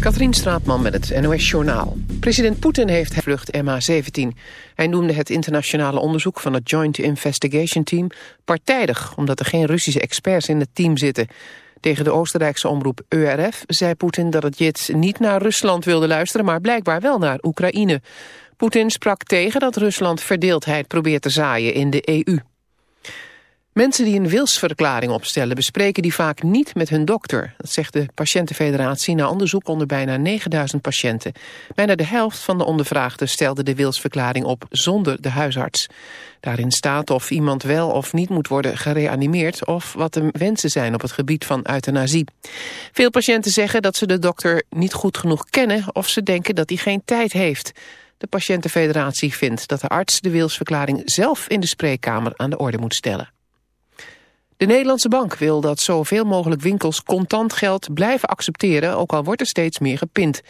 Katrien Straatman met het NOS-journaal. President Poetin heeft vlucht MH17. Hij noemde het internationale onderzoek van het Joint Investigation Team partijdig... omdat er geen Russische experts in het team zitten. Tegen de Oostenrijkse omroep EURF zei Poetin dat het jet niet naar Rusland wilde luisteren... maar blijkbaar wel naar Oekraïne. Poetin sprak tegen dat Rusland verdeeldheid probeert te zaaien in de EU. Mensen die een wilsverklaring opstellen bespreken die vaak niet met hun dokter. Dat zegt de Patiëntenfederatie na onderzoek onder bijna 9000 patiënten. Bijna de helft van de ondervraagden stelde de wilsverklaring op zonder de huisarts. Daarin staat of iemand wel of niet moet worden gereanimeerd... of wat de wensen zijn op het gebied van euthanasie. Veel patiënten zeggen dat ze de dokter niet goed genoeg kennen... of ze denken dat hij geen tijd heeft. De Patiëntenfederatie vindt dat de arts de wilsverklaring zelf in de spreekkamer aan de orde moet stellen. De Nederlandse Bank wil dat zoveel mogelijk winkels contant geld blijven accepteren, ook al wordt er steeds meer gepind.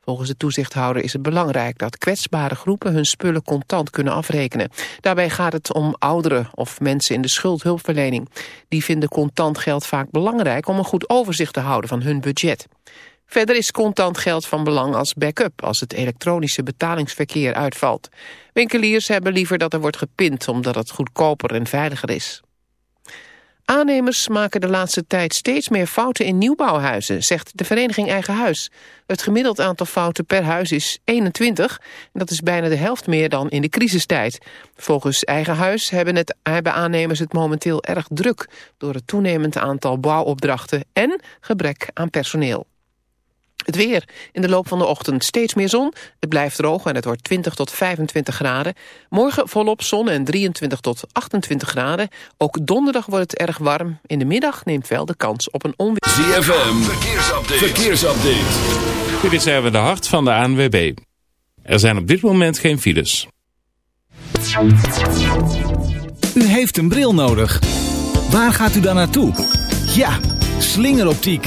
Volgens de toezichthouder is het belangrijk dat kwetsbare groepen hun spullen contant kunnen afrekenen. Daarbij gaat het om ouderen of mensen in de schuldhulpverlening. Die vinden contant geld vaak belangrijk om een goed overzicht te houden van hun budget. Verder is contant geld van belang als backup als het elektronische betalingsverkeer uitvalt. Winkeliers hebben liever dat er wordt gepind omdat het goedkoper en veiliger is. Aannemers maken de laatste tijd steeds meer fouten in nieuwbouwhuizen, zegt de vereniging Eigen Huis. Het gemiddeld aantal fouten per huis is 21 en dat is bijna de helft meer dan in de crisistijd. Volgens Eigen Huis hebben, het, hebben aannemers het momenteel erg druk door het toenemend aantal bouwopdrachten en gebrek aan personeel. Het weer. In de loop van de ochtend steeds meer zon. Het blijft droog en het wordt 20 tot 25 graden. Morgen volop zon en 23 tot 28 graden. Ook donderdag wordt het erg warm. In de middag neemt wel de kans op een onweer. ZFM. Verkeersupdate. Verkeersupdate. Dit is even de hart van de ANWB. Er zijn op dit moment geen files. U heeft een bril nodig. Waar gaat u dan naartoe? Ja, slingeroptiek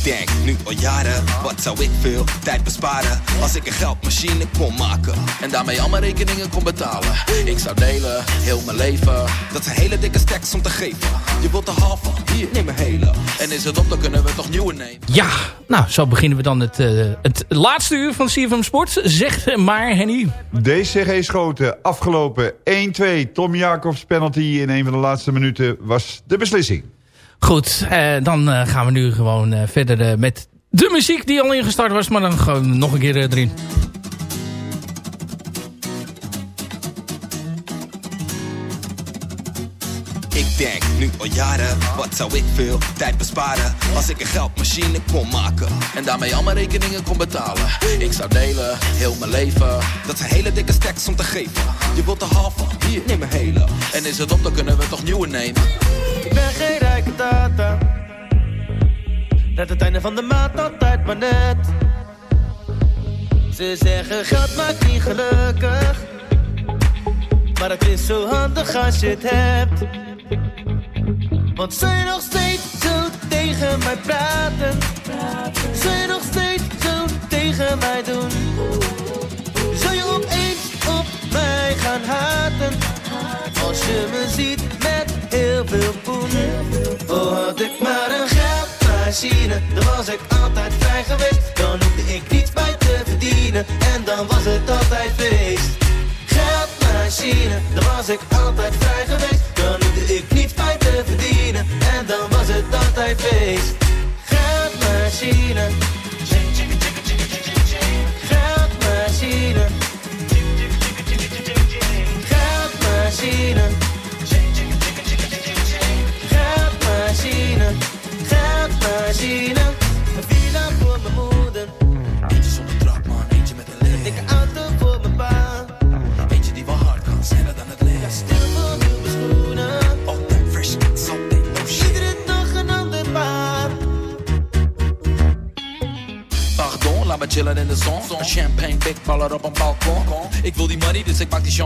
Ik denk nu al jaren, wat zou ik veel tijd besparen Als ik een geldmachine kon maken En daarmee al mijn rekeningen kon betalen Ik zou delen, heel mijn leven Dat zijn hele dikke stacks om te geven Je wilt de halve, hier, neem een hele En is het op, dan kunnen we toch nieuwe nemen Ja, nou, zo beginnen we dan het, uh, het laatste uur van CFM Sport. Zeg maar, Henny. DCG Schoten, afgelopen 1-2. Tom Jacobs penalty in een van de laatste minuten was de beslissing. Goed, uh, dan uh, gaan we nu gewoon uh, verder met de muziek die al ingestart was. Maar dan gewoon nog een keer erin. Nu al jaren, wat zou ik veel tijd besparen? Als ik een geldmachine kon maken En daarmee al mijn rekeningen kon betalen. Ik zou delen, heel mijn leven. Dat zijn hele dikke stacks om te geven. Je wilt de halve, hier, neem een hele. En is het op, dan kunnen we toch nieuwe nemen. Ik ben geen rijke tata. Net het einde van de maand altijd maar net. Ze zeggen geld maakt niet gelukkig. Maar het is zo handig als je het hebt. Want je nog steeds zo tegen mij praten? Zou je nog steeds zo tegen mij doen? Zou je opeens op mij gaan haten? Als je me ziet met heel veel poen. Oh, had ik maar een geldmachine, dan was ik altijd vrij geweest. Dan hoefde ik niets bij te verdienen en dan was het altijd feest. Geldmachine, dan was ik altijd vrij geweest. Dan hoefde ik niets bij te verdienen en dan was het altijd feest. Geldmachine.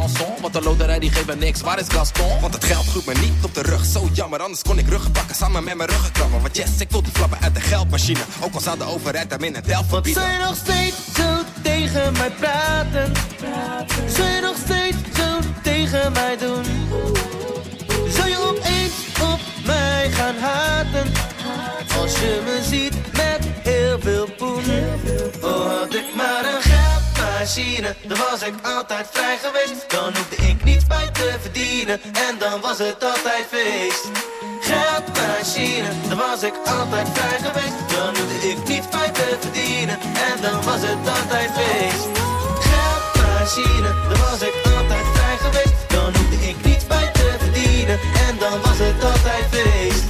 Chanson. Want de loterij die geeft me niks, waar is Gaston? Want het geld groeit me niet op de rug, zo jammer. Anders kon ik ruggen pakken, samen met mijn ruggenkrabben. Want yes, ik wil die flappen uit de geldmachine. Ook al zou de overheid hem in het tel Wat verbieden. zou je nog steeds zo tegen mij praten? Zou je nog steeds zo tegen mij doen? Zou je opeens op mij gaan haten? Als je me ziet met heel veel poen. Oh, had ik maar een geldmachine, dan was ik altijd vrij geweest. Dan hoefde ik niets bij te verdienen en dan was het altijd feest. Geldmachine, dan was ik altijd vrij geweest. Dan hoefde ik niets bij te verdienen en dan was het altijd feest. Geldmachine, dan was ik altijd vrij geweest. Dan hoefde ik niets bij te verdienen en dan was het altijd feest.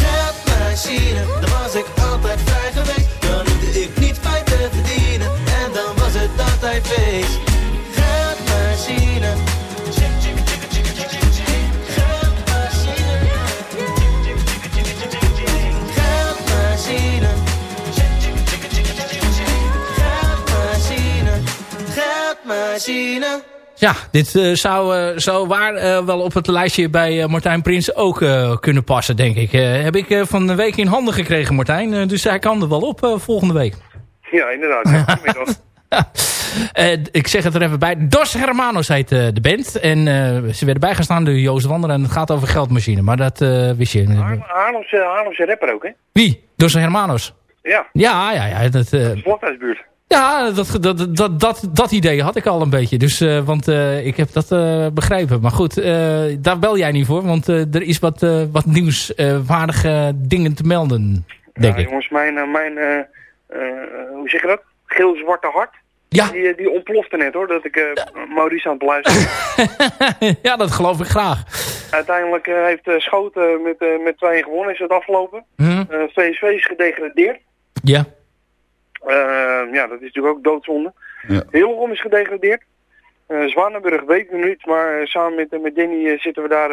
Geldmachine, dan was ik altijd vrij geweest. Dan hoefde ik niets bij te verdienen altijd. Ja, dit eh, zou, eh, zou waar eh, wel op het lijstje bij eh, Martijn Prins ook eh, kunnen passen, denk ik. Eh, heb ik eh, van de week in handen gekregen, Martijn. Eh, dus hij kan er wel op eh, volgende week. Ja, inderdaad. Ja, Eh, ik zeg het er even bij. Dos Hermanos heet eh, de band. En eh, ze werden bijgestaan door Joost Wander. En het gaat over geldmachine. Maar dat wist je. Haarlemse, Haarlemse rapper ook, hè? Wie? Dos Hermanos? Ja, Ja, ja, ja. Dat, ja, dat, dat, dat, dat, dat idee had ik al een beetje. Dus, want ik heb dat eh, begrepen. Maar goed, daar bel jij niet voor. Want er is wat, wat nieuwswaardige dingen te melden, denk ja, ik. jongens, mijn, mijn hoe zeg je dat? Geel-zwarte hart. Ja. Die, eh, die ontplofte net, hoor. Dat ik eh, Maurice aan het beluisteren. ja, dat geloof ik graag. Uiteindelijk eh, heeft uh, Schoten met, met 2 gewonnen, is het afgelopen. VSV is gedegradeerd. Ja. Eh, ja, dat is natuurlijk ook doodzonde. Ja. Hillegom is gedegradeerd. Eh Zwanenburg weten we niet, maar samen met, met Danny zitten we daar,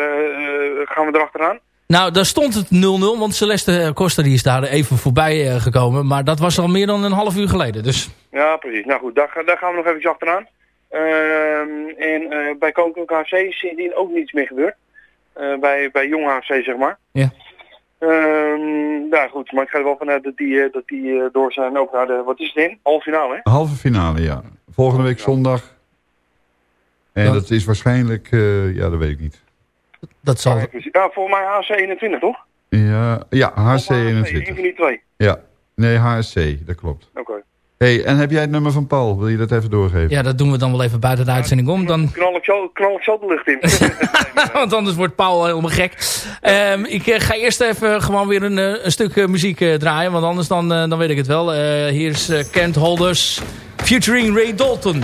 gaan we erachteraan. Nou, daar stond het 0-0. Want Celeste Costa die is daar even voorbij eh, gekomen. Maar dat was al meer dan een half uur geleden. Dus Ja, precies. Nou goed, daar, daar gaan we nog even achteraan. Ehm, en eh, bij Koninklijke HC is sindsdien ook niets meer gebeurd. Eh, bij, bij Jong HC, zeg maar. Ja. Ehm, nou goed, maar ik ga er wel vanuit dat die, eh, dat die eh, door zijn ook naar de, wat is het in? Halve finale, hè? Halve finale, ja. Volgende week zondag. En Ja. dat is waarschijnlijk, eh, ja, dat weet ik niet. Dat zal... Ja. Ja, volgens mij HC 21, toch? Ja, ja HC Of HC, 21. Een van die twee. Ja, nee, HSC, dat klopt. Oké. hey, en heb jij het nummer van Paul? Wil je dat even doorgeven? Ja, dat doen we dan wel even buiten de uitzending om. Dan, Knal ik zo, knal ik zo de lucht in. want anders wordt Paul helemaal gek. Ehm, ik eh, ga eerst even gewoon weer een, eh, een stuk eh, muziek eh, draaien. Want anders dan, eh, dan weet ik het wel. Eh, hier is eh, Kent Holders featuring Ray Dalton.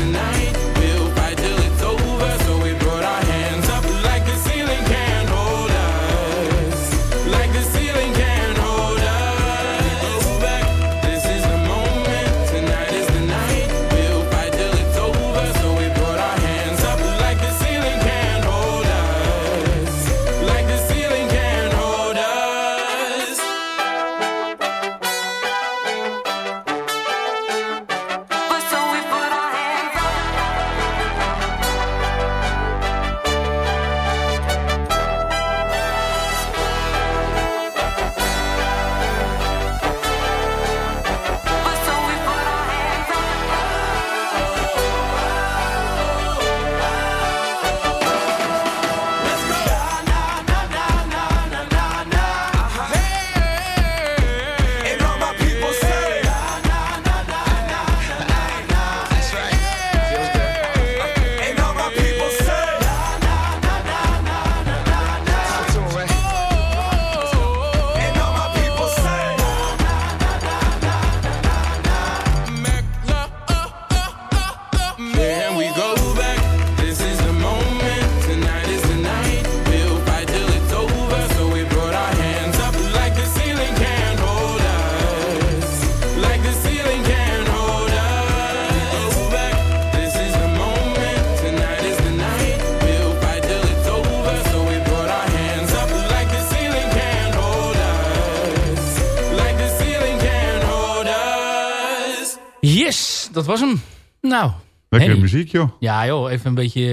was hem. Nou. Lekkere hey. muziek, joh. Ja joh, even een beetje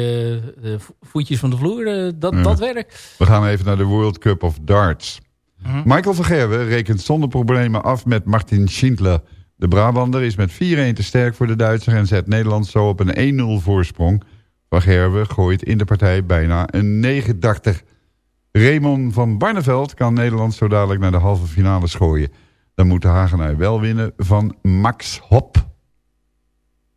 eh, voetjes van de vloer. eh, dat, Ja. dat werkt. We gaan even naar de World Cup of Darts. Mhm. Michael van Gerwen rekent zonder problemen af met Martin Schindler. De Brabander is met 4-1 te sterk voor de Duitser... en zet Nederland zo op een 1-0 voorsprong. Van Gerwen gooit in de partij bijna een 89. Raymond van Barneveld kan Nederland zo dadelijk naar de halve finale schooien. Dan moet de Hagenaar wel winnen van Max Hop.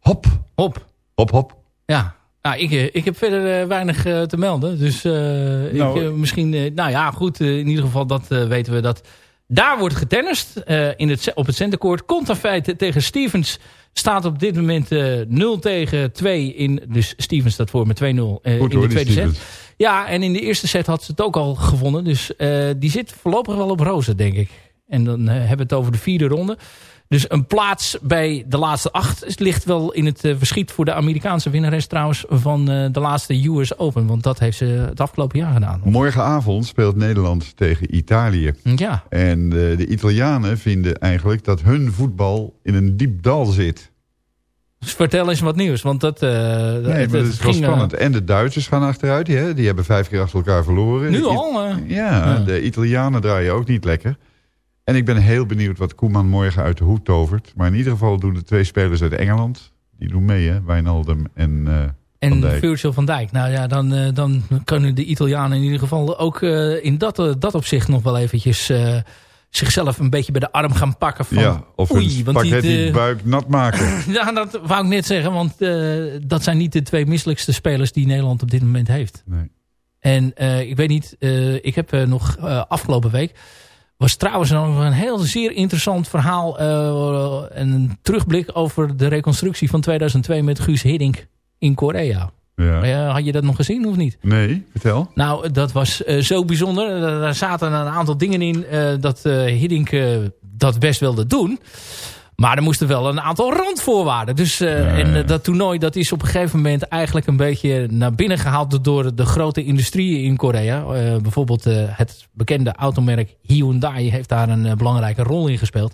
Hop. Hop. Hop, hop. Ja. Nou, ik, eh, ik heb verder eh, weinig eh, te melden. Dus Nou, ik, misschien... nou ja, goed. in ieder geval, dat weten we dat... Daar wordt getennist in het, op het centercourt. Conterfeit tegen Stevens staat op dit moment eh 0 tegen 2. In, dus Stevens staat voor met 2-0 eh, in de tweede set. Ja, en in de eerste set had ze het ook al gewonnen. Dus die zit voorlopig wel op rozen, denk ik. En dan hebben we het over de vierde ronde. Dus een plaats bij de laatste acht Het ligt wel in het eh, verschiet voor de Amerikaanse winnares trouwens van eh, de laatste US Open. Want dat heeft ze het afgelopen jaar gedaan. Morgenavond speelt Nederland tegen Italië. Ja. En de, de Italianen vinden eigenlijk dat hun voetbal in een diep dal zit. Dus vertel eens wat nieuws. Want dat, uh, nee, maar dat is wel spannend. En de Duitsers gaan achteruit. Die, hè? die hebben vijf keer achter elkaar verloren. Nu al? Uh, ja, de Italianen draaien ook niet lekker. En ik ben heel benieuwd wat Koeman morgen uit de hoed tovert. Maar in ieder geval doen de twee spelers uit Engeland... die doen mee, hè? Wijnaldum en uh, En Virgil van Dijk. Nou ja, dan, uh, dan kunnen de Italianen in ieder geval ook uh, in dat, dat opzicht nog wel eventjes zichzelf een beetje bij de arm gaan pakken. Van, ja, of oei, want die, de, buik nat maken. ja, dat wou ik net zeggen. Want uh, dat zijn niet de twee misselijkste spelers die Nederland op dit moment heeft. Nee. En uh, ik weet niet, uh, ik heb nog afgelopen week... was trouwens nog een heel zeer interessant verhaal... en een terugblik over de reconstructie van 2002 met Guus Hiddink in Korea. Ja. had je dat nog gezien of niet? Nee, vertel. Nou, dat was uh, zo bijzonder. Daar zaten een aantal dingen in uh, dat uh, Hiddink dat best wilde doen. Maar er moesten wel een aantal randvoorwaarden. Dus, ja, En dat toernooi dat is op een gegeven moment eigenlijk een beetje naar binnen gehaald door de grote industrieën in Korea. bijvoorbeeld het bekende automerk Hyundai heeft daar een belangrijke rol in gespeeld.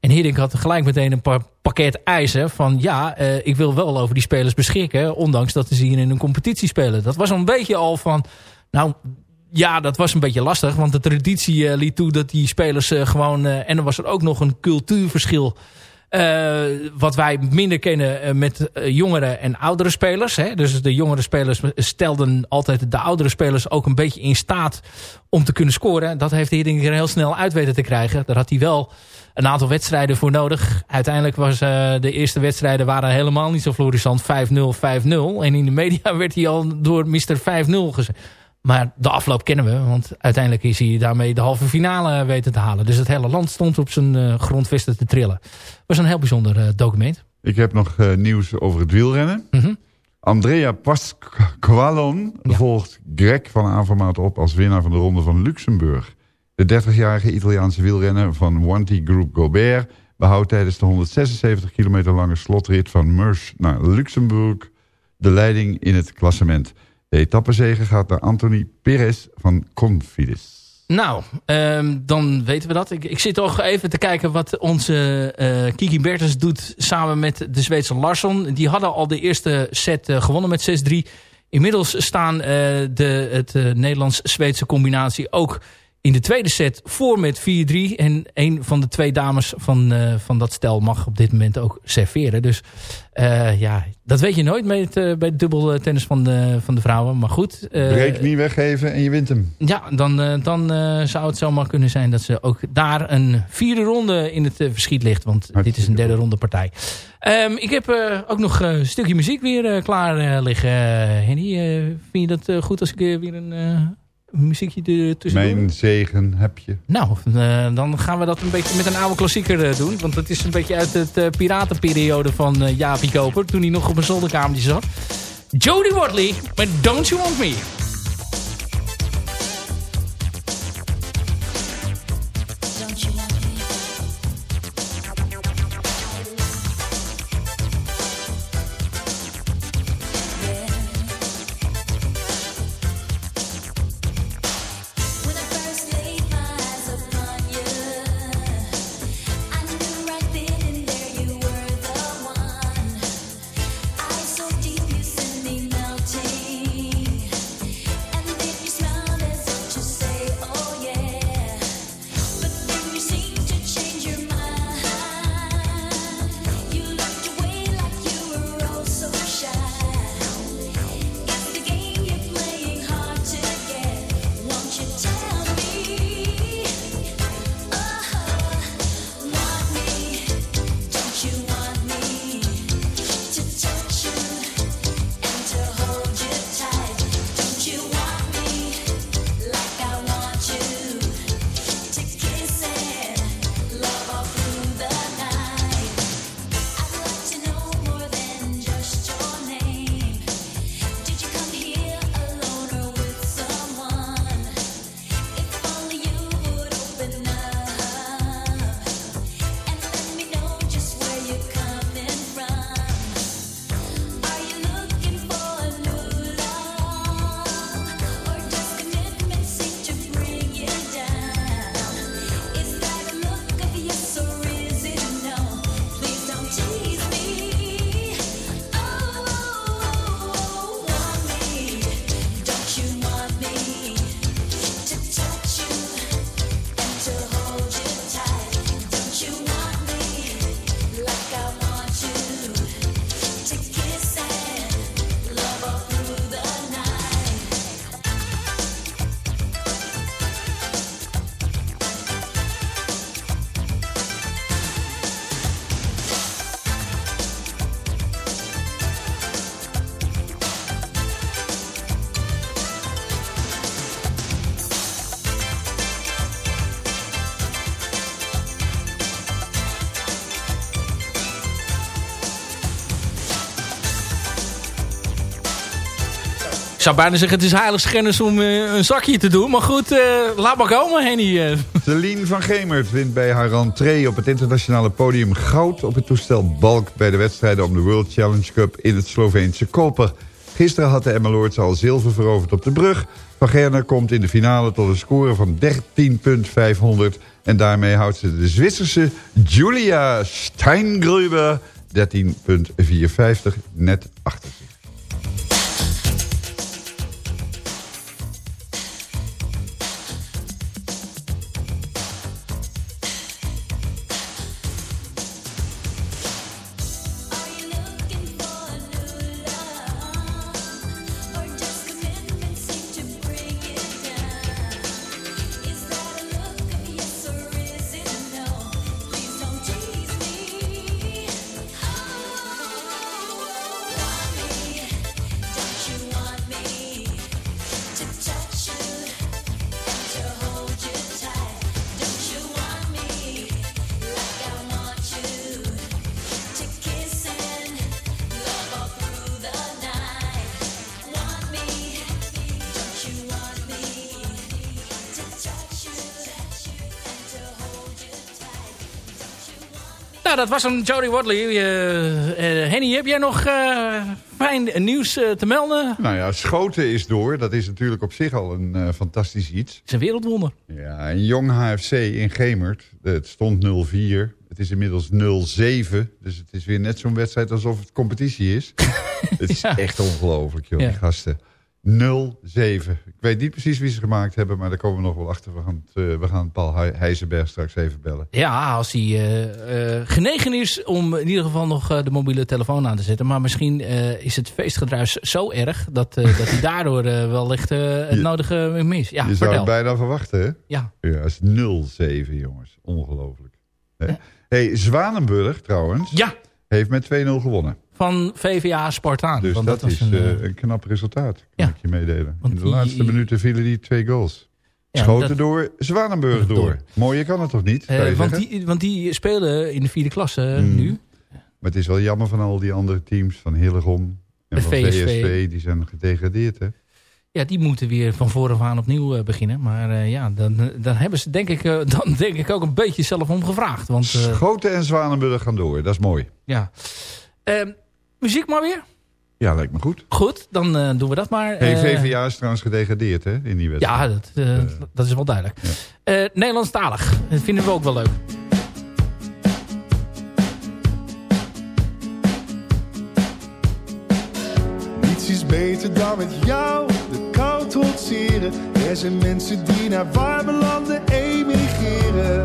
En Hiddink had gelijk meteen een pakket eisen van ja, uh, ik wil wel over die spelers beschikken. Ondanks dat ze hier in een competitie spelen. Dat was een beetje al van, nou ja, dat was een beetje lastig. Want de traditie uh, liet toe dat die spelers uh, gewoon... en er was er ook nog een cultuurverschil... wat wij minder kennen met jongere en oudere spelers. Hè? Dus de jongere spelers stelden altijd de oudere spelers ook een beetje in staat om te kunnen scoren. Dat heeft Hiddink er heel snel uit weten te krijgen. Daar had hij wel een aantal wedstrijden voor nodig. Uiteindelijk was de eerste wedstrijden waren helemaal niet zo florissant. 5-0, 5-0. En in de media werd hij al door Mr. 5-0 gezegd. Maar de afloop kennen we. Want uiteindelijk is hij daarmee de halve finale weten te halen. Dus het hele land stond op zijn uh, grondvesten te trillen. was een heel bijzonder uh, document. Ik heb nog nieuws over het wielrennen. Mm -hmm. Andrea Pasqualon ja. volgt Greg van Avermaat op als winnaar van de Ronde van Luxemburg. De 30-jarige Italiaanse wielrenner van Wanty Group Gobert... behoudt tijdens de 176 kilometer lange slotrit van Meurs naar Luxemburg... de leiding in het klassement. De etappezege gaat naar Anthony Perez van Confidis. Nou, um, dan weten we dat. Ik, ik, zit toch even te kijken wat onze uh, Kiki Bertens doet samen met de Zweedse Larsson. Die hadden al de eerste set uh, gewonnen met 6-3. Inmiddels staan uh, de, het Nederlands-Zweedse combinatie ook in de tweede set voor met 4-3. En een van de twee dames van, uh, van dat stel mag op dit moment ook serveren. Dus uh, ja, dat weet je nooit met, uh, bij het dubbel tennis van de, van de vrouwen. Maar goed. Breek niet weggeven en je wint hem. Ja, dan, dan zou het zomaar kunnen zijn dat ze ook daar een vierde ronde in het verschiet ligt. Want Hartstikke dit is een derde ronde partij. Um, ik heb ook nog een stukje muziek weer klaar liggen. Henny, vind je dat goed als ik weer een muziekje ertussen Mijn zegen heb je. Nou, uh, dan gaan we dat een beetje met een oude klassieker uh, doen. Want dat is een beetje uit de uh, piratenperiode van uh, Jaapie Koper. Toen hij nog op een zolderkamertje zat. Jodie Watley met Don't You Want Me. Ik zou bijna zeggen, het is heiligschennis om eh, een zakje te doen. Maar goed, eh, laat maar komen, Henny. eh. Celine van Gemert wint bij haar rentree op het internationale podium goud op het toestel Balk bij de wedstrijden om de World Challenge Cup in het Sloveense Koper. Gisteren had de Emmeloords al zilver veroverd op de brug. Van Gerner komt in de finale tot een score van 13.500 en daarmee houdt ze de Zwitserse Julia Steingruber 13.450 net achter zich. Dat was een Jodie Watley. Eh, eh, Henny, heb jij nog eh, fijn nieuws te melden? Nou ja, Schoten is door. Dat is natuurlijk op zich al een fantastisch iets. Het is een wereldwonder. Ja, een jong HFC in Gemert. Het stond 0-4. Het is inmiddels 0-7. Dus het is weer net zo'n wedstrijd alsof het competitie is. het is echt ongelooflijk, joh, die Ja. gasten. 0-7. Ik weet niet precies wie ze gemaakt hebben, maar daar komen we nog wel achter. We gaan, eh, we gaan Paul Heijzenberg straks even bellen. Ja, als hij eh, eh, genegen is om in ieder geval nog de mobiele telefoon aan te zetten. Maar misschien is het feestgedruis zo erg dat, dat hij daardoor wellicht het Je- nodige mis. Ja, Je zou het bijna verwachten, hè? Ja. Ja, is 0-7, jongens. Ongelooflijk. Hè? hey, Zwanenburg, trouwens, Ja. heeft met 2-0 gewonnen. Van VVA Spartaan. Dus Want dat, was is een, eh, eh, een knap resultaat, kan ja. ik je meedelen. Want In de die- laatste minuten vielen die twee goals. Ja, Schoten dat- door, Zwanenburg door. Door. Mooier kan het toch niet, je want, die, want die spelen in de vierde klasse eh, Mm. nu. Maar het is wel jammer van al die andere teams, van Hillegom en van VSV. VSV, die zijn gedegradeerd, hè? Ja, die moeten weer van voren aan opnieuw beginnen. Maar ja, dan, dan hebben ze denk ik, dan denk ik ook een beetje zelf om gevraagd. Want Schoten en Zwanenburg gaan door, dat is mooi. ja. Muziek maar weer. Ja, lijkt me goed. Goed, dan eh, doen we dat maar. Hey, Eh, VVA is trouwens gedegradeerd, hè, in die wedstrijd. Ja, dat, eh, dat is wel duidelijk. Eh, Nederlandstalig, dat vinden we ook wel leuk. Niets is beter dan met jou de kou trotseren. Er zijn mensen die naar warme landen emigreren.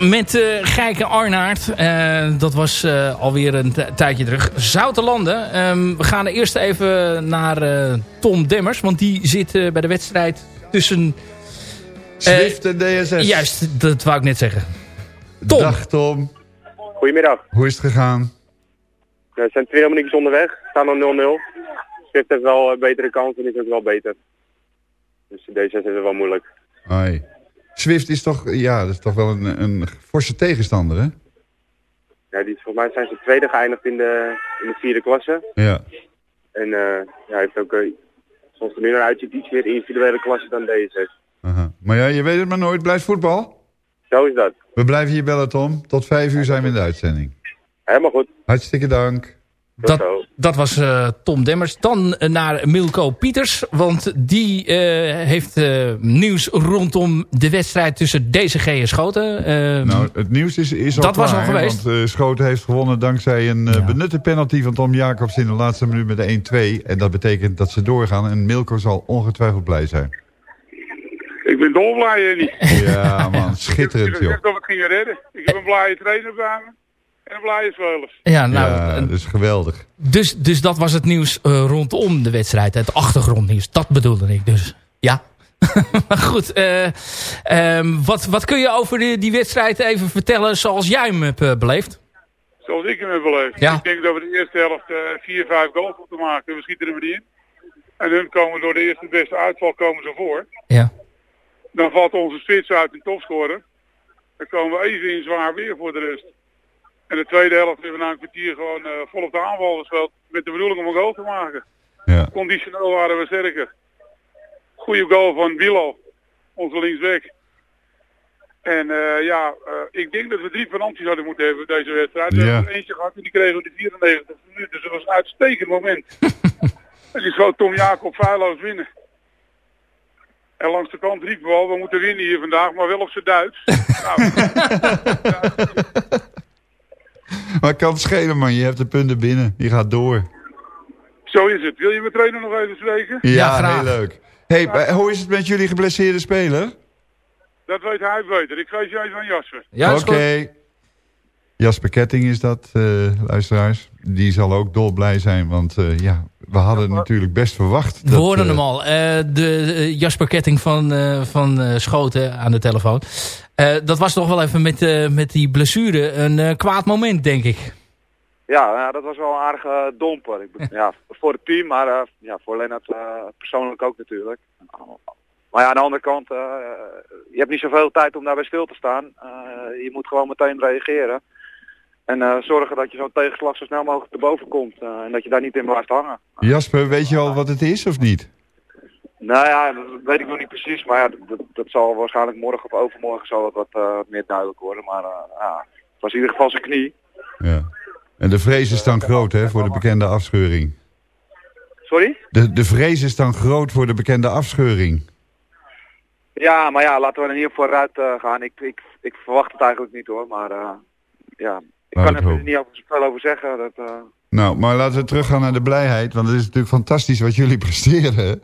Met eh Geike Arnaert. Eh, dat was eh, alweer een tijdje terug. Zoutelanden. Ehm, we gaan eerst even naar eh, Tom Demmers. Want die zit eh, bij de wedstrijd tussen... Swift en DSS. Juist, dat wou ik net zeggen. Tom. Dag Tom. Goedemiddag. Hoe is het gegaan? We zijn twee minuutjes onderweg. We staan nog 0-0. Swift heeft wel betere kansen en is ook wel beter. Dus deze is het wel moeilijk. Hoi. Swift is toch, ja, dat is toch wel een, een forse tegenstander, hè? Ja, die, is- volgens mij zijn ze tweede geëindigd in de, in de vierde klasse. Ja. En eh, ja, hij heeft ook, eh, zoals het er nu naar uitziet, iets meer individuele klasse dan deze. Aha. Maar ja, je weet het maar nooit. Blijft voetbal? Zo is dat. We blijven je bellen, Tom. Tot vijf uur zijn we in de uitzending. Helemaal goed. Hartstikke dank. Dat, dat was eh, Tom Demmers. Dan eh, naar Milko Pieters. Want die eh, heeft eh, nieuws rondom de wedstrijd tussen DCG en Schoten. Eh, Nou, het nieuws is, is al Dat was al geweest. Want Schoten heeft gewonnen dankzij een benutte penalty van Tom Jacobs in de laatste minuut met de 1-2. En dat betekent dat ze doorgaan. En Milko zal ongetwijfeld blij zijn. Ik ben dolblij, Jenny. Ja, man. Schitterend, Ik joh. heb dat we gingen redden. Ik heb een blije trainer bij me. En een blije spelers. ja, nou, ja, dat is geweldig. dus, dus dat was het nieuws eh, rondom de wedstrijd. Het achtergrondnieuws. Dat bedoelde ik dus. Ja. maar goed, eh, ehm, wat, wat kun je over die, die wedstrijd even vertellen zoals jij hem hebt eh, beleefd? Zoals ik hem heb beleefd. Ja. Ik denk dat we de eerste helft eh, vier, vijf goals moeten maken. We schieten er maar niet in. En hun komen door de eerste beste uitval komen ze voor. Ja. Dan valt onze spits uit in topscorer. Dan komen we even in zwaar weer voor de rust. En de tweede helft hebben we na een kwartier gewoon eh, vol op de aanval gespeeld. Met de bedoeling om een goal te maken. Ja. Conditioneel waren we sterker. Goede goal van Bilo, onze linksback. En eh, ja, eh, ik denk dat we drie penalties hadden moeten hebben deze wedstrijd. We Ja. hebben er eentje gehad en die kregen we de 94 minuten. Dus dat was een uitstekend moment. en die schoot Tom Jacob feilloos binnen. En langs de kant riepen we al, we moeten winnen hier vandaag, maar wel op zijn Duits. nou, Maar kan het schelen, man. Je hebt de punten binnen. Je gaat door. zo is het. Wil je mijn trainer nog even spreken? Ja, heel leuk. Hey, maar hoe is het met jullie geblesseerde speler? Dat weet hij beter. Ik geef je even aan Jasper. Oké. Jasper Ketting is dat, eh, luisteraars. Die zal ook dolblij zijn, want eh, ja, we hadden natuurlijk best verwacht. We dat, hoorden eh, hem al. Eh, de eh, Jasper Ketting van, eh, van eh, Schoten aan de telefoon. Eh, dat was toch wel even met, eh, met die blessure een eh, kwaad moment, denk ik. Ja, ja, dat was wel een aardige domper. Ik ja, voor het team, maar eh, ja, voor Lennart persoonlijk ook natuurlijk. Maar ja, aan de andere kant, eh, je hebt niet zoveel tijd om daarbij stil te staan. Eh, je moet gewoon meteen reageren. En eh, zorgen dat je zo'n tegenslag zo snel mogelijk te boven komt. eh, en dat je daar niet in blijft hangen. Jasper, weet je al wat het is of niet? Nou ja, dat weet ik nog niet precies. Maar ja, dat, dat zal waarschijnlijk morgen of overmorgen zal het wat eh, meer duidelijk worden. Maar eh, ja, het was in ieder geval zijn knie. Ja. En de vrees is dan groot, hè, voor de bekende afscheuring. Sorry? De, de vrees is dan groot voor de bekende afscheuring. Ja, maar ja, laten we er niet op vooruit eh, gaan. Ik, ik, ik verwacht het eigenlijk niet hoor, maar ja, ik Laat kan het er niet over, over zeggen. Dat, Nou, maar laten we teruggaan naar de blijheid, want het is natuurlijk fantastisch wat jullie presteren.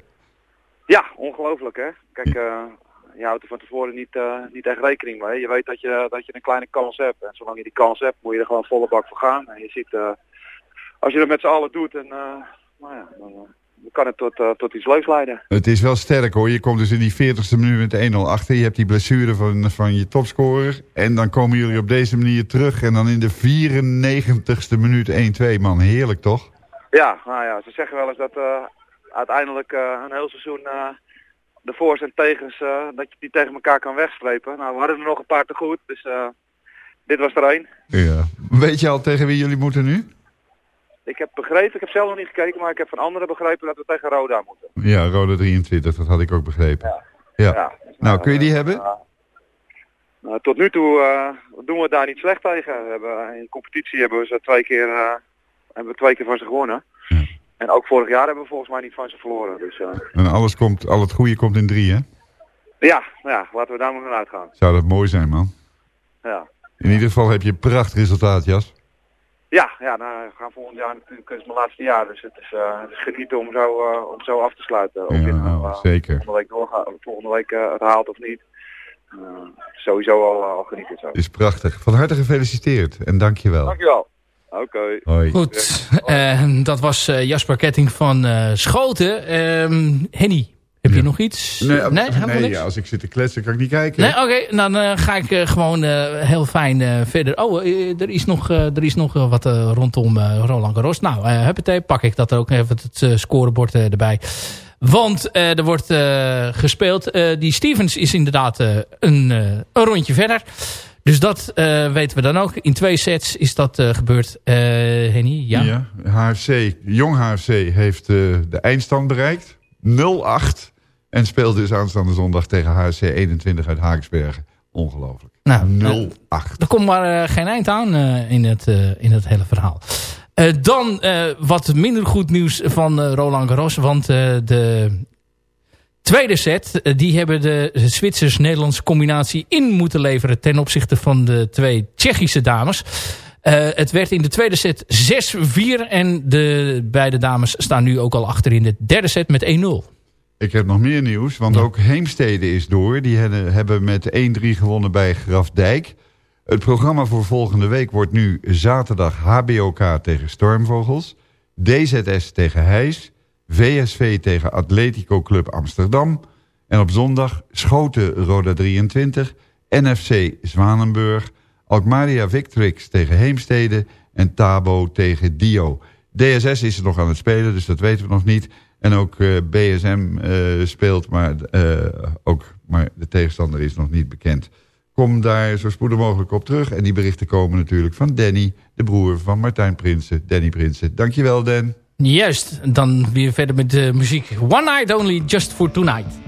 Ja, ongelooflijk hè. Kijk, eh, je houdt er van tevoren niet, eh, niet echt rekening mee. Je weet dat je, dat je een kleine kans hebt. En zolang je die kans hebt, moet je er gewoon volle bak voor gaan. En je ziet, eh, als je dat met z'n allen doet, en, nou ja, dan, kan het tot, tot iets leuks leiden. Het is wel sterk hoor. Je komt dus in die 40ste minuut met 1-0 achter. Je hebt die blessure van, van je topscorer. En dan komen jullie op deze manier terug. En dan in de 94ste minuut 1-2. Man, heerlijk toch? Ja, nou ja, ze zeggen wel eens dat uiteindelijk eh, een heel seizoen eh, de voor's en tegens, eh, dat je die tegen elkaar kan wegstrepen. Nou, we hadden er nog een paar te goed, dus dit was er één. Ja. Weet je al tegen wie jullie moeten nu? Ik heb begrepen, ik heb zelf nog niet gekeken, maar ik heb van anderen begrepen dat we tegen Roda moeten. Ja, Rode 23, dat had ik ook begrepen. Ja. nou, kun je die hebben? Nou, tot nu toe doen we daar niet slecht tegen. We hebben, in competitie hebben we ze twee keer, hebben we twee keer van ze gewonnen. En ook vorig jaar hebben we volgens mij niet van ze verloren. Dus, eh, En alles komt, al het goede komt in drie, hè? ja, nou ja, laten we daar maar van uitgaan. Zou dat mooi zijn, man. Ja, In ieder geval heb je een prachtig resultaat, Jas. ja, ja nou, we gaan volgend jaar natuurlijk, het is mijn laatste jaar. Dus het is, eh, het is genieten om zo, eh, om zo af te sluiten. Of je nou, eh, zeker. Volgende week, doorga- volgende week eh, het haalt of niet. Eh, sowieso al, al genieten zo. Is prachtig. Van harte gefeliciteerd en dank je wel. Dankjewel. Oké. Goed, Eh, dat was eh, Jasper Ketting van eh, Schoten. Ehm, Henny, heb je nog iets? Nee, eh, helemaal nee niks? ja, als ik zit te kletsen kan ik niet kijken. Nee, oké, dan ga ik gewoon eh, heel fijn eh, verder. Oh, er is nog, eh, er is nog wat eh, rondom eh, Roland Garros. Nou, uh, huppatee, pak ik dat ook even het eh, scorebord erbij. Want eh, er wordt eh, gespeeld. Eh, die Stevens is inderdaad eh, een, eh, een rondje verder. Dus dat eh, weten we dan ook. In twee sets is dat eh, gebeurd. Eh Henny, ja? HFC, Jong HFC heeft de eindstand bereikt. 0-8. En speelt dus aanstaande zondag tegen HFC 21 uit Haaksbergen. Ongelooflijk. Nou, 0-8. Er komt maar geen eind aan in, het, in het hele verhaal. Dan wat minder goed nieuws van Roland Garros. Want de tweede set, eh, die hebben de Zwitsers-Nederlandse combinatie in moeten leveren... ten opzichte van de twee Tsjechische dames. Eh, het werd in de tweede set 6-4 en de beide dames staan nu ook al achter in de derde set met 1-0. Ik heb nog meer nieuws, want ook Heemstede is door. Die hebben- hebben met 1-3 gewonnen bij Grafdijk. Het programma voor volgende week wordt nu zaterdag HBOK tegen Stormvogels. DZS tegen Heijs. VSV tegen Atletico Club Amsterdam. En op zondag Schoten Roda 23. NFC Zwanenburg. Alkmaria Victrix tegen Heemstede. En Tabo tegen Dio. DSS is er nog aan het spelen, dus dat weten we nog niet. En ook eh, BSM eh, speelt, maar, eh, ook, maar de tegenstander is nog niet bekend. Kom daar zo spoedig mogelijk op terug. En die berichten komen natuurlijk van Danny, de broer van Martijn Prinsen. Danny Prinsen. Dankjewel, Dan. Juist, dan weer verder met de muziek. One Night Only, Just For Tonight.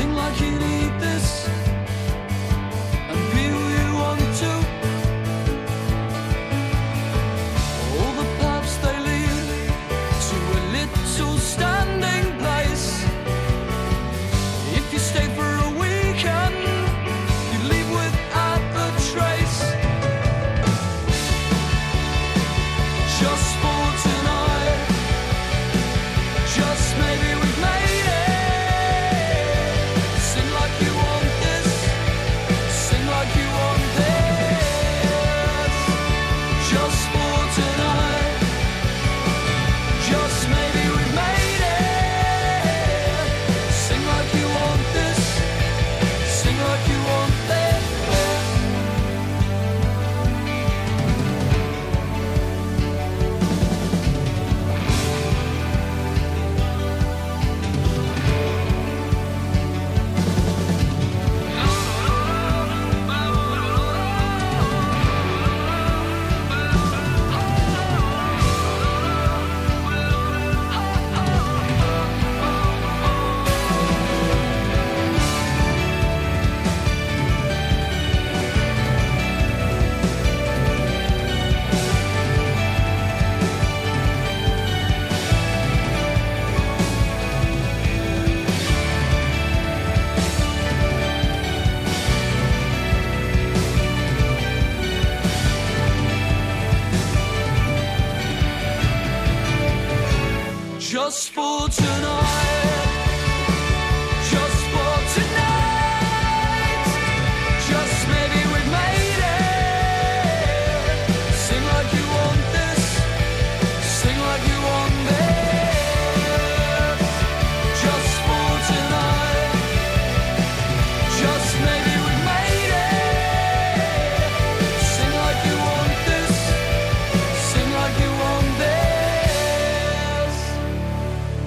sing like it is.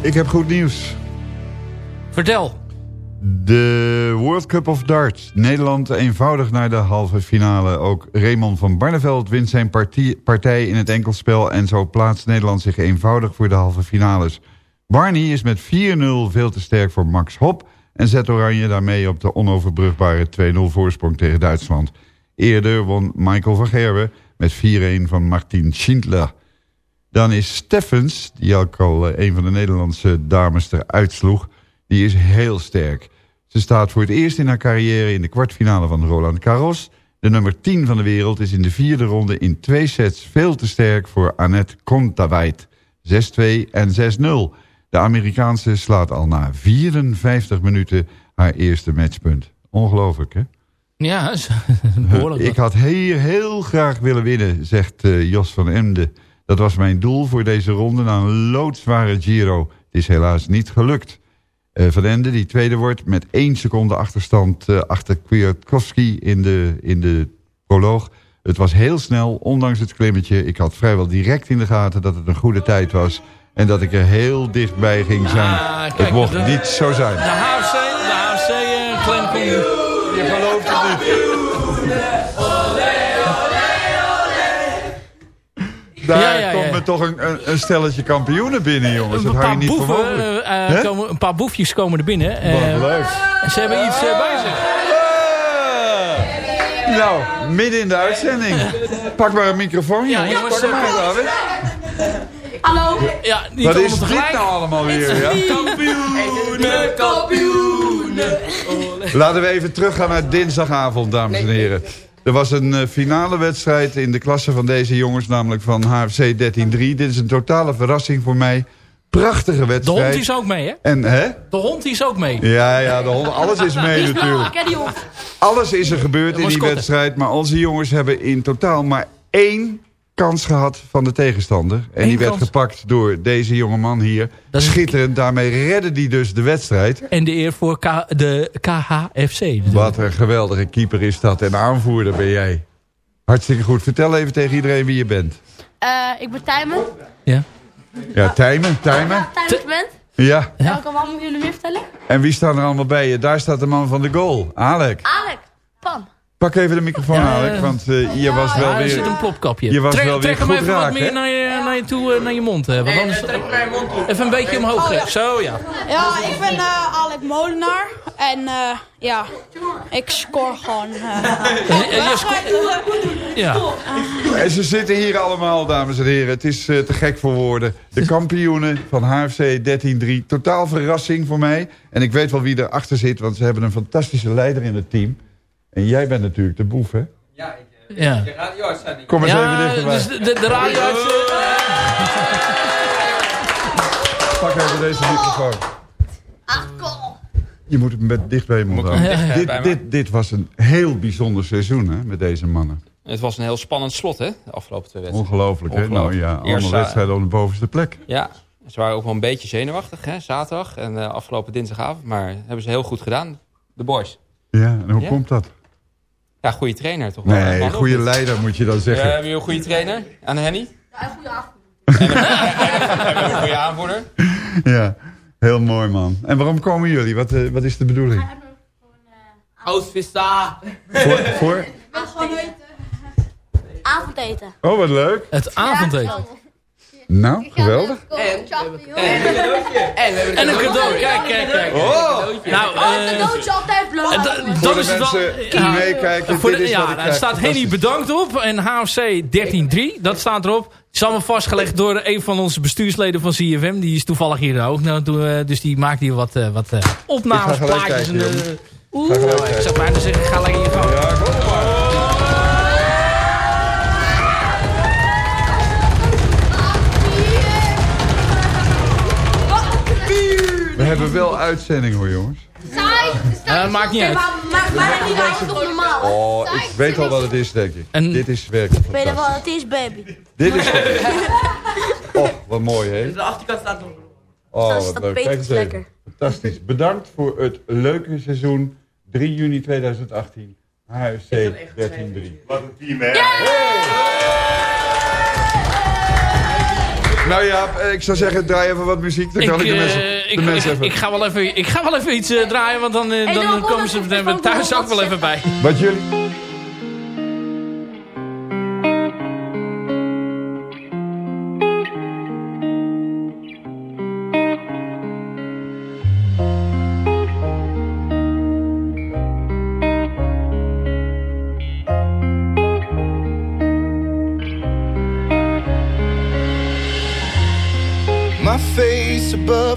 Ik heb goed nieuws. Vertel. De World Cup of Darts. Nederland eenvoudig naar de halve finale. Ook Raymond van Barneveld wint zijn partie- partij in het enkelspel... en zo plaatst Nederland zich eenvoudig voor de halve finales. Barney is met 4-0 veel te sterk voor Max Hop... en zet Oranje daarmee op de onoverbrugbare 2-0 voorsprong tegen Duitsland. Eerder won Michael van Gerwen met 4-1 van Martin Schindler. Dan is Steffens, die ook al eh, een van de Nederlandse dames eruit sloeg... die is heel sterk. Ze staat voor het eerst in haar carrière in de kwartfinale van Roland Garros. De nummer 10 van de wereld is in de vierde ronde in twee sets veel te sterk voor Annette Kontaveit. 6-2 en 6-0. De Amerikaanse slaat al na 54 minuten haar eerste matchpunt. Ongelooflijk, hè? Ja, behoorlijk. Ik had hier heel graag willen winnen, zegt eh, Jos van Emden. Dat was mijn doel voor deze ronde na een loodzware Giro. Het is helaas niet gelukt. Eh, van Ende, die tweede wordt, met één seconde achterstand eh, achter Kwiatkowski in de, in de proloog. Het was heel snel, ondanks het klimmetje. Ik had vrijwel direct in de gaten dat het een goede tijd was. En dat ik er heel dichtbij ging zijn. Ah, kijk, het mocht de- niet zo zijn. De HFC, de HFC, uh, Clem Koen. Je gelooft het niet. Daar Ja, ja, ja. komt me toch een, een, een stelletje kampioenen binnen, jongens. Dat hou paar, je niet boeven, eh, eh, komen, een paar boefjes komen er binnen. Eh, Wat leuk. Ze hebben iets bij zich. Nou, midden in de uitzending. Pak maar een microfoon, Ja, jongens. jongens, Pak hem maar, David. Hallo. Ja, die Wat is dit nou allemaal weer? Ja? Kampioenen, kampioenen. Laten we even teruggaan naar dinsdagavond, dames en heren. Er was een eh, finale wedstrijd in de klasse van deze jongens, namelijk van HFC 13-3. Dit is een totale verrassing voor mij. Prachtige De wedstrijd. hond is ook mee, hè? En, hè? De hond is ook mee. Ja, ja, de hond, alles is mee natuurlijk. Ken die hond? Alles is er gebeurd in die wedstrijd. Maar onze jongens hebben in totaal maar één kans gehad van de tegenstander. En Eén die werd kans. gepakt door deze jongeman hier. Dat is- Schitterend. Daarmee redde die dus de wedstrijd. En de eer voor K- de KHFC. natuurlijk. Wat een geweldige keeper is dat. En aanvoerder ben jij. Hartstikke goed. Vertel even tegen iedereen wie je bent. Eh, ik ben Tijmen. Ja. Ja, Tijmen. Tijmen. Tijmen bent. Ja. Welke man moeten jullie meer vertellen? En wie staan er allemaal bij je? Daar staat de man van de goal. Alec. Alec. Pam. Pak even de microfoon, Ja, Alec. ja. Want eh, je was wel Ja, er weer... zit een plopkapje. Je was trek wel trek weer hem goed even wat meer hè? naar je, naar je toe, eh, naar je mond. eh, want anders, even een beetje omhoog. Oh, ja. Zo, ja. Ja, ik ben eh Alec Molenaar en eh, ja, ik score gewoon. Je- Ja. En ze zitten hier allemaal, dames en heren. Het is eh, te gek voor woorden. De kampioenen van HFC 13-3. Totaal verrassing voor mij. En ik weet wel wie erachter zit, want ze hebben een fantastische leider in het team. En jij bent natuurlijk de boef, hè? Ja. Kom eens Ja, even dichterbij. dus de, de, de radio... Pak even deze microfoon. Je moet hem met dicht bij je mond ik houden. dicht bij Dit, dit, dit was een heel bijzonder seizoen, hè, met deze mannen. Het was een heel spannend slot, hè? De afgelopen twee wedstrijden. Ongelooflijk, hè? Nou ja, allemaal eh, wedstrijden op de bovenste plek. Ja, ze waren ook wel een beetje zenuwachtig, hè? Zaterdag en eh, afgelopen dinsdagavond. Maar hebben ze heel goed gedaan, de boys. Ja, en hoe Ja. komt dat? Ja, goede trainer toch wel. Nee, Man, of goede leider moet je dan Ja, zeggen. hebben jullie een goede trainer? Aan Henny? Ja, een goede aanvoerder. Hebben we een goede aanvoerder? Ja, heel mooi man. En waarom komen jullie? Wat, eh, wat is de bedoeling? Ausvissa. Voor, voor? Avondeten. Oh, wat leuk. Het avondeten. Nou, geweldig. En, en een. En een cadeau. Kijk, kijk, kijk. Oh! Nou, Oh, eh, cadeautje altijd belangrijk. dat is het wel. die meekijken, voor dit de- is wat ik ja, daar staat Henny bedankt op. En HFC 13-3, dat staat erop. Het is allemaal vastgelegd door een van onze bestuursleden van CFM. Die is toevallig hier ook. Nou, eh, dus die maakt hier wat, eh, wat eh, opnames, Ik ga gelijk plaatjes. kijken, en, eh, Oeh, gelijk nou, ik zou bijna zeggen, ga lekker in je hebben wel uitzending hoor, jongens. Eh, maakt niet uit. Maar, maar niet uit toch normaal? Oh, ik weet al wat het is, denk ik. Dit is werkelijk Weet je fantastisch. wat het is, baby? Dit is Oh, wat mooi, hè? De achterkant staat nog. Oh, wat leuk. Kijk eens even. Fantastisch. Bedankt voor het leuke seizoen 3 juni 2018. HFC 13-3. Wat een team, hè? Nou ja, eh, ik zou zeggen, draai even wat muziek. Dan kan ik, de eh, mensen, de ik, mensen ik, even... ik ga wel even, ik ga wel even iets eh, draaien, want dan, eh, Hey, dan doe komen ze thuis ook wel even bij. Wat jullie...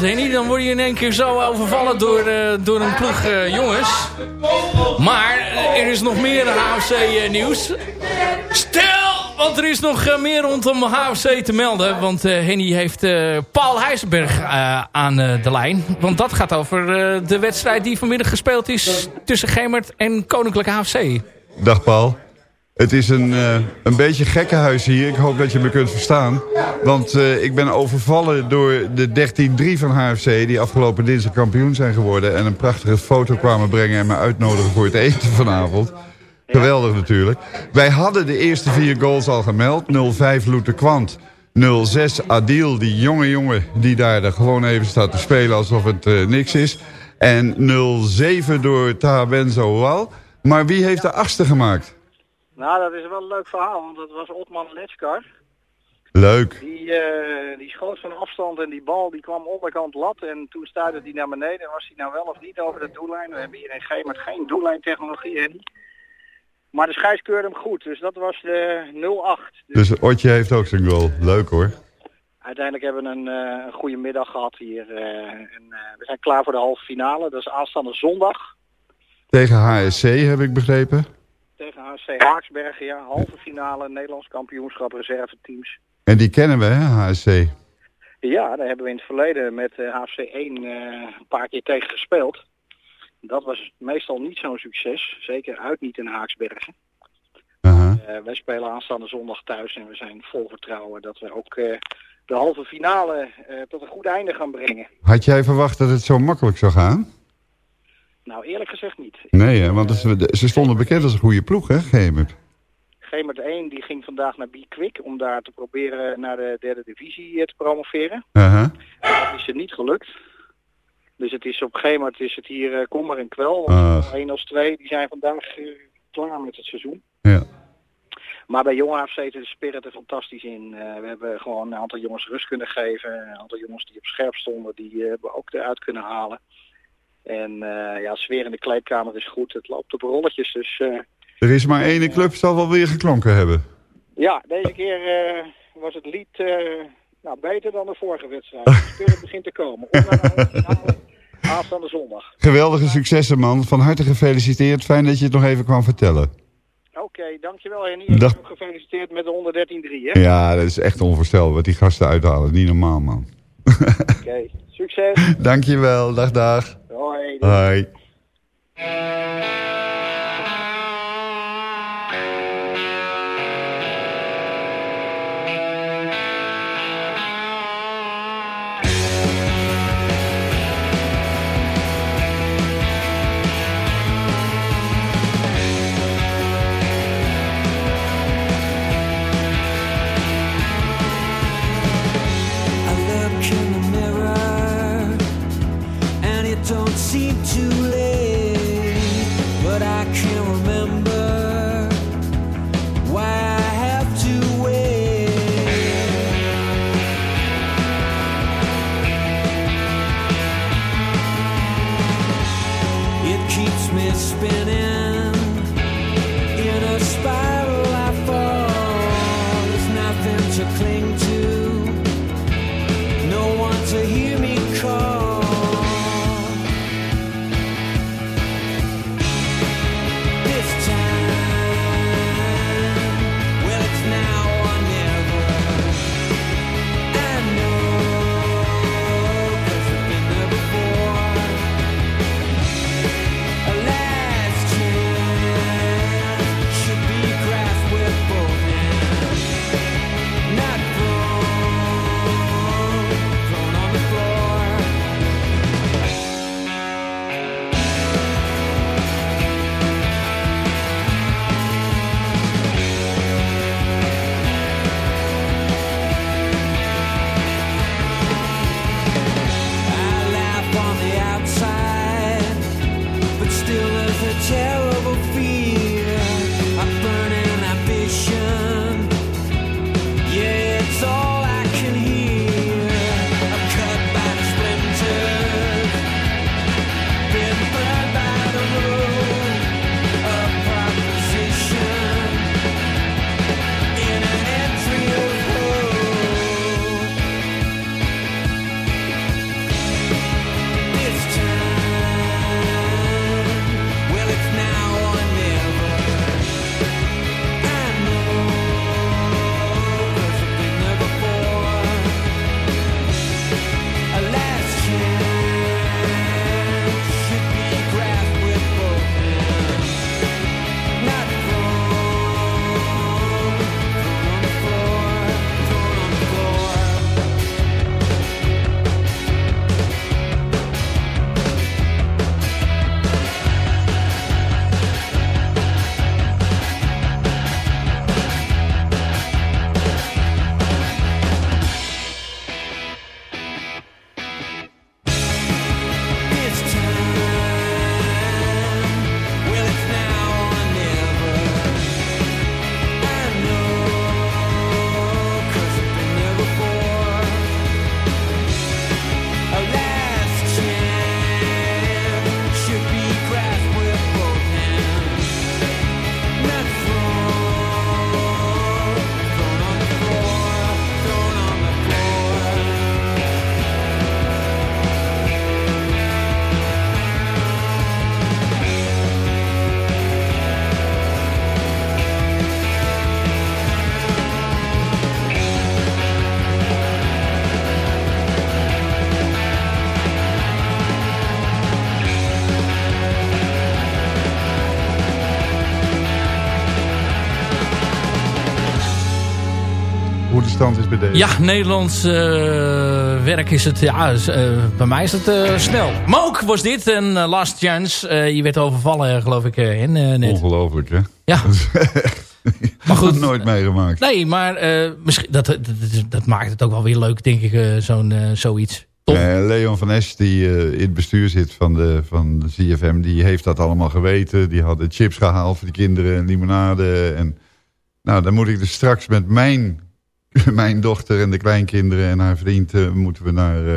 Henny. Dan word je in één keer zo overvallen door, eh, door een ploeg eh, jongens. Maar eh, er is nog meer HFC-nieuws. Stil! Want er is nog meer rondom HFC te melden. Want Henny heeft Paul Huizenberg eh, aan de lijn. Want dat gaat over de wedstrijd die vanmiddag gespeeld is... tussen Gemert en Koninklijke HFC. Dag Paul. Het is een, eh, een beetje gekkenhuis hier. Ik hoop dat je me kunt verstaan. Want eh, ik ben overvallen door de 13-3 van HFC... die afgelopen dinsdag kampioen zijn geworden... en een prachtige foto kwamen brengen... en me uitnodigen voor het eten vanavond. Geweldig natuurlijk. Wij hadden de eerste vier goals al gemeld. 0-5 Loete Kwant. 0-6 Adil, die jonge jongen die daar gewoon even staat te spelen... alsof het eh, niks is. En 0-7 door Taha Benzo Maar wie heeft de achtste gemaakt? Nou, dat is wel een leuk verhaal, want dat was Otman Letskar. Leuk. Die, eh, die schoot van afstand en die bal die kwam onderkant lat en toen stuitte die naar beneden. Was hij nou wel of niet over de doellijn? We hebben hier in Gemert geen doellijntechnologie, Henny. Maar de scheids keurde hem goed, dus dat was de 0-8. Dus Otje heeft ook zijn goal. Leuk hoor. Uiteindelijk hebben we een, eh, een goede middag gehad hier. eh, en, eh, we zijn klaar voor de halve finale, dat is aanstaande zondag Tegen HSC heb ik begrepen. Tegen HC Haaksbergen. Ja, halve finale, Nederlands kampioenschap, reserveteams. En die kennen we, hè, HSC. Ja, daar hebben we in het verleden met eh, HFC 1 eh, een paar keer tegen gespeeld. Dat was meestal niet zo'n succes, zeker uit niet in Haaksbergen. Eh, wij spelen aanstaande zondag thuis en we zijn vol vertrouwen dat we ook eh, de halve finale eh, tot een goed einde gaan brengen. Had jij verwacht dat het zo makkelijk zou gaan? Nou, eerlijk gezegd niet. Nee, hè, want is- ze stonden bekend als een goede ploeg, hè, Gemert? Gemert 1 die ging vandaag naar B-Quick om daar te proberen naar de derde divisie eh, te promoveren. Dat is het niet gelukt. Dus het is op Gemert is het hier eh, kommer en kwel. Ach. 1 als 2 die zijn vandaag eh, klaar met het seizoen. Ja. Maar bij Jong AFC zit de spirit er fantastisch in. Eh, we hebben gewoon een aantal jongens rust kunnen geven. Een aantal jongens die op scherp stonden, die eh, hebben we ook eruit kunnen halen. En eh, ja, sfeer in de kleedkamer is goed. Het loopt op rolletjes. Dus eh, Er is maar één club, zal wel weer geklonken hebben. ja, deze keer eh, was het lied nou, beter dan de vorige wedstrijd. De spirit begint te komen. Aanstaande zondag. Geweldige successen, man. Van harte gefeliciteerd. Fijn dat je het nog even kwam vertellen. Oké, dankjewel Henny. Dag. Ook gefeliciteerd met de 113-3, hè? Ja, dat is echt onvoorstelbaar wat die gasten uithalen. Niet normaal, man. Oké, succes. Dankjewel. Dag, dag. Hoi. Hoi. De. Ja, Nederlands eh, werk is het... Ja, is, eh, bij mij is het eh, snel. Mook was dit, een eh, last chance. Je werd overvallen, geloof ik, in, net. Ongelooflijk, hè? Ja. maar goed. nooit meegemaakt. Nee, maar misschien, dat, dat, dat, maakt het ook wel weer leuk, denk ik, zo'n zoiets. Leon van Esch, die in het bestuur zit van de, van de CFM... die heeft dat allemaal geweten. Die hadden chips gehaald voor de kinderen en limonade. En, nou, dan moet ik dus straks met mijn, mijn dochter en de kleinkinderen... en haar vriend eh, moeten we naar eh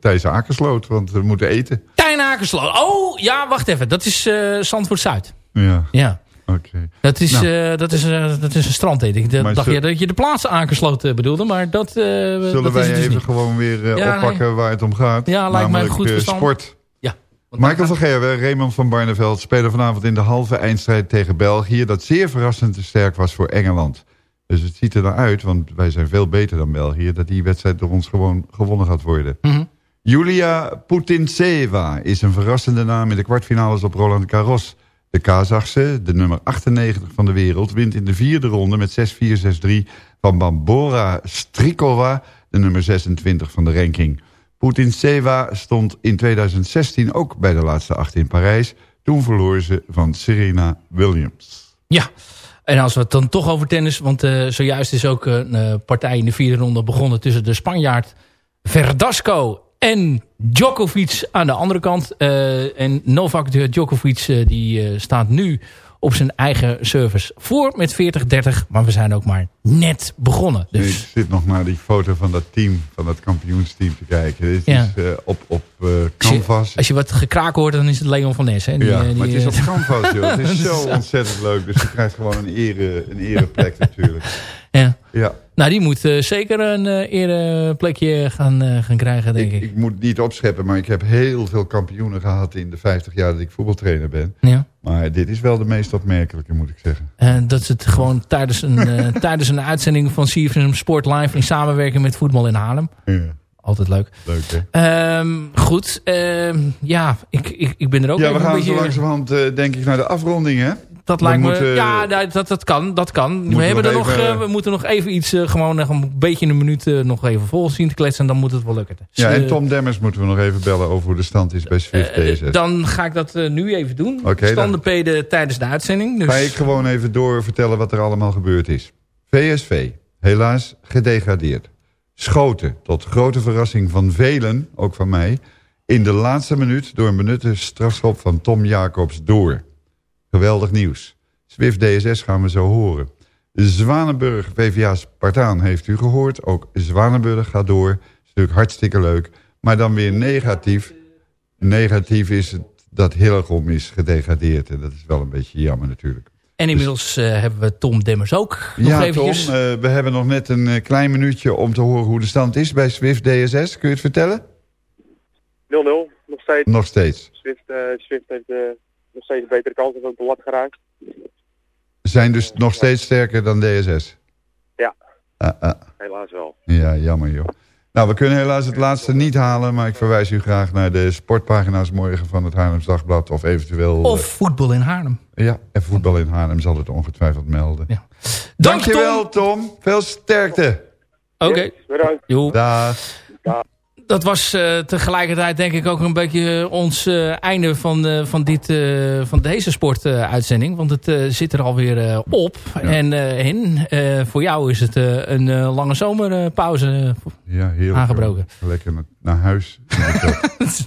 Thijs Akersloot, want we moeten eten. Tijn Akersloot. Oh, ja, wacht even. Dat is eh Zandvoort Zuid. Ja, Ja. oké. Dat is, Nou. eh, dat is, eh, dat is een strandeten. Ik dacht zul- je dat je de plaats Akersloot eh, bedoelde, maar dat, eh Zullen dat is wij het dus even niet. gewoon weer eh, Ja, oppakken nee. waar het om gaat? Ja, lijkt mij goed eh, verstand. sport. Ja. Michael van Gerwen, Raymond van Barneveld spelen vanavond in de halve eindstrijd tegen België. Dat zeer verrassend te sterk was voor Engeland. Dus het ziet er naar uit, want wij zijn veel beter dan België... dat die wedstrijd door ons gewoon gewonnen gaat worden. Mhm. Julia Putintseva is een verrassende naam in de kwartfinales op Roland Garros. De Kazachse, de nummer 98 van de wereld, wint in de vierde ronde met 6-4, 6-3 van Bambora Strikova, de nummer 26 van de ranking. Putintseva stond in 2016 ook bij de laatste acht in Parijs. Toen verloor ze van Serena Williams. Ja, en als we het dan toch over tennis... want eh, zojuist is ook een eh, partij in de vierde ronde begonnen... tussen de Spanjaard Verdasco en Djokovic aan de andere kant. Eh, en Novak Djokovic die staat nu op zijn eigen service voor met 40-30. Maar we zijn ook maar net begonnen. Dus Ik zit nog naar die foto van dat team, van dat kampioensteam te kijken. Het Ja. is eh, op, op eh, als je, canvas. als je wat gekraak hoort, dan is het Leon van Nes. Hè? Die, ja, eh, die, maar het is op canvas, joh. Het is zo ontzettend leuk. Dus je krijgt gewoon een, ere, een ereplek natuurlijk. Ja. Ja. Nou, die moet zeker een eh ereplekje gaan, gaan krijgen, denk ik. Ik moet niet opscheppen, maar ik heb heel veel kampioenen gehad in de 50 jaar dat ik voetbaltrainer ben. Ja. Maar dit is wel de meest opmerkelijke, moet ik zeggen. En Eh, dat is het gewoon tijdens een, eh, tijdens een uitzending van CFM Sport Live... in samenwerking met Voetbal in Haarlem. Ja. Altijd leuk. Leuk, hè? Ehm, goed, ehm, ja, ik, ik, ik ben er ook Ja, we een gaan beetje... zo langzamerhand, eh, denk ik, naar de afronding, hè? Dat We lijkt me, moeten- ja, dat, dat, kan, dat kan. We, Moeten hebben nog er nog, even- eh, we moeten nog even iets, eh, gewoon nog een beetje in een minuut eh, nog even vol zien te kletsen. En dan moet het wel lukken. Dus, Ja, en eh, Tom Demmers moeten we nog even bellen over hoe de stand is bij Swift DSS. dan ga ik dat nu even doen. Standen peden tijdens de uitzending. Dus... Ga ik gewoon even door vertellen wat er allemaal gebeurd is. VSV, helaas gedegradeerd. Schoten, tot grote verrassing van velen, ook van mij... in de laatste minuut door een benutte strafschop van Tom Jacobs door. Geweldig nieuws. Swift DSS gaan we zo horen. Zwanenburg, VVA Spartaan heeft u gehoord. Ook Zwanenburg gaat door. is natuurlijk hartstikke leuk. Maar dan weer negatief. Negatief is het dat Hillegom is gedegradeerd. En dat is wel een beetje jammer natuurlijk. En inmiddels eh, hebben we Tom Demmers ook. Nog ja, eventjes. Tom, eh, we hebben nog net een eh, klein minuutje om te horen hoe de stand is bij Swift DSS. Kun je het vertellen? 0-0, nog steeds. Nog steeds. Swift, eh, Swift heeft nog steeds betere kans, heeft ook de lat geraakt. Zijn dus nog steeds sterker dan DSS. Ja, Ah, ah. helaas wel. Ja, jammer joh. Nou, we kunnen helaas het laatste niet halen... maar ik verwijs u graag naar de sportpagina's morgen van het Haarlems Dagblad... of eventueel... Of voetbal in Haarlem. eh, ja, en voetbal in Haarlem zal het ongetwijfeld melden. Dank, Dankjewel, Tom. Veel sterkte. Oké. Bedankt. Jo. Dag. Dat was eh, tegelijkertijd denk ik ook een beetje ons eh, einde van, eh, van, dit, van deze sportuitzending. want het zit er alweer op. En eh, voor jou is het een lange zomerpauze Ja, heerlijk. aangebroken. Lekker naar, naar huis.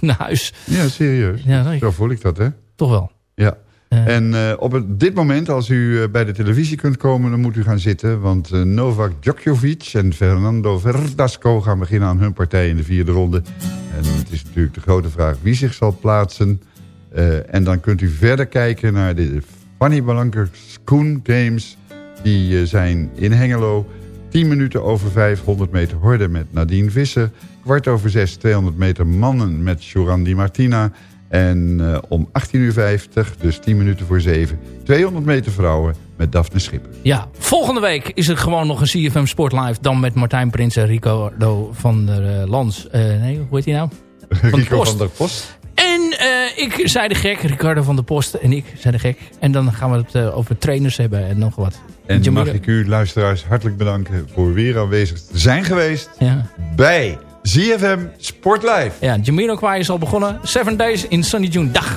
Naar huis. Ja, serieus. Ja. Zo voel ik dat, hè? Toch wel. Ja. En eh, op dit moment, als u eh, bij de televisie kunt komen, dan moet u gaan zitten. Want eh, Novak Djokovic en Fernando Verdasco gaan beginnen aan hun partij in de vierde ronde. En het is natuurlijk de grote vraag wie zich zal plaatsen. Eh, en dan kunt u verder kijken naar de Fanny Balanker Schoen Games. Die eh, zijn in Hengelo. 10 minuten over 500 meter horde met Nadine Visser. Kwart over 6 200 meter mannen met Joran Di Martina. En eh, om 18.50 uur, dus 10 minuten voor 7, 200 meter vrouwen met Daphne Schipper. Ja, volgende week is er gewoon nog een CFM Sport Live. Dan met Martijn Prins en Ricardo van der eh, Lans. Eh, nee, hoe heet hij nou? Van Rico van der Post. En ik zei de gek, Ricardo van der Post en ik zei de gek. En dan gaan we het over trainers hebben en nog wat. En mag ik u, luisteraars, hartelijk bedanken voor weer aanwezig te zijn geweest ja. bij ZFM Sport Live. Ja, Jamiroquai is al begonnen. Seven Days in Sunny June. Dag.